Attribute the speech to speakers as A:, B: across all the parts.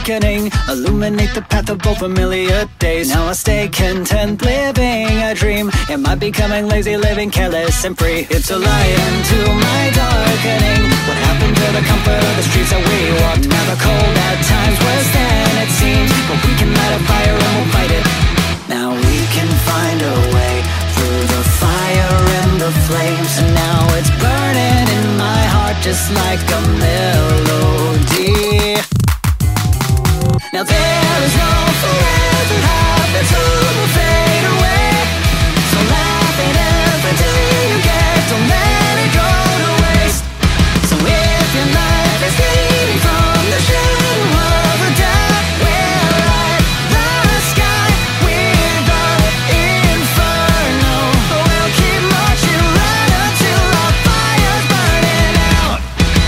A: darkening, illuminate the path of both familiar days. Now I stay content, living a dream. Am I becoming lazy, living careless and free? It's a lie into my darkening. What happened to the comfort of the streets that we walked? Never cold at times, worse than it seems. But we can light a fire and we'll fight it. Now we can find a way through the fire and the flames. And now it's burning in my heart just like a melody. Now there is no forever, habits will fade away. So laugh at every day you get, don't let it go to waste. So if your life is fading from the shadow of a doubt, we'll light the sky with the inferno. We'll keep marching right until our fire's burning out.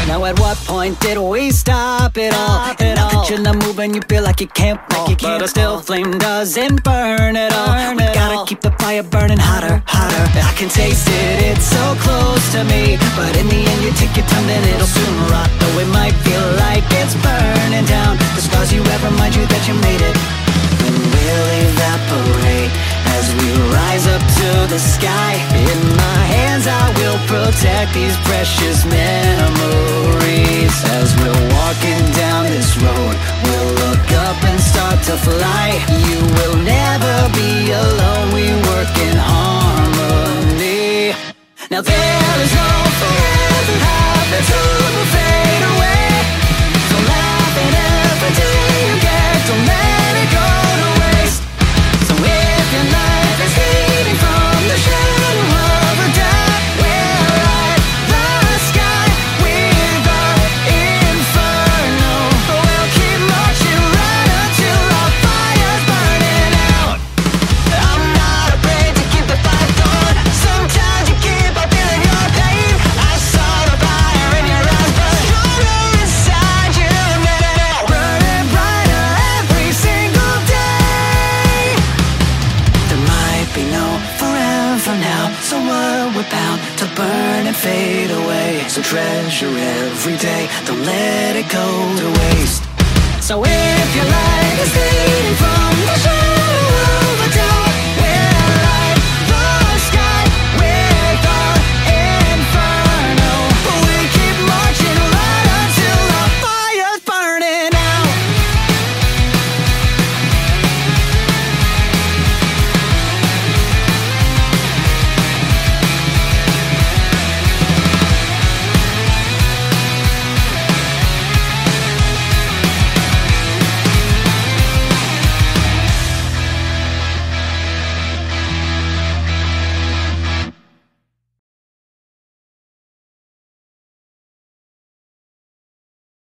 A: Now at what point did we stop it all? It all. You're not moving, you feel like you can't fall.
B: you can't
A: but still flame doesn't burn at all.
B: Burn
A: we gotta
B: all.
A: keep the fire burning hotter, hotter. I can taste it, it's so close to me. But in the end, you take your time, then it'll soon rot. Though it might feel like it's burning down. The scars you have remind you that you made it. And we'll evaporate as we rise up to the sky. In my hands, I will protect these precious memories. As we're walking this road, we'll look up and start to fly. You will never be alone, we work in harmony. Now there is no forever, habits will fade be no forever now, so what we're bound to burn and fade away. So treasure every day, don't let it go to waste. So if your life is fading from the shadow